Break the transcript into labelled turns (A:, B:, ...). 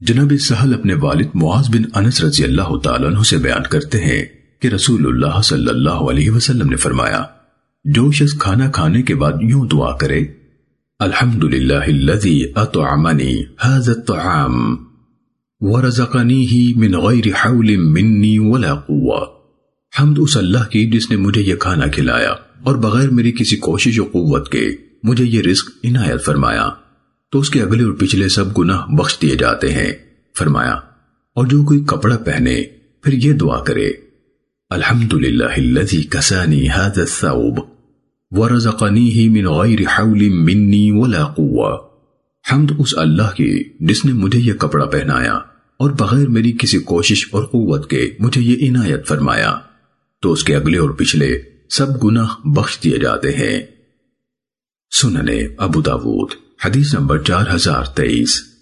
A: جناب سہل اپنے والد معاذ بن انس رضی اللہ تعالیٰ عنہ سے بیان کرتے ہیں کہ رسول اللہ صلی اللہ علیہ وسلم نے فرمایا، جو شخص کھانا کھانے کے بعد یوں دعا کرے، الحمدللہ الذی اطعمنی هذا الطعام ورزقنیہ من غیر حول منی ولا قوة. حمد اس اللہ کی جس نے مجھے یہ کھانا کھلایا اور بغیر میری کسی کوشش و قوت کے مجھے یہ رزق عنایت فرمایا۔ تو اس کے اگلے اور پچھلے سب گناہ بخش دیے جاتے ہیں۔ فرمایا، اور جو کوئی کپڑا پہنے، پھر یہ دعا کرے، الحمدللہ اللذی کسانی هذا الثوب ورزقنیہ من غیر حول منی ولا قوة۔ حمد اس اللہ کی جس نے مجھے یہ کپڑا پہنایا، اور بغیر میری کسی کوشش اور قوت کے مجھے یہ عنایت فرمایا۔ تو اس کے اگلے اور پچھلے سب گناہ بخش دیے جاتے ہیں۔ سننے ابو داود۔ حدیث نمبر چار ہزار تیئیس۔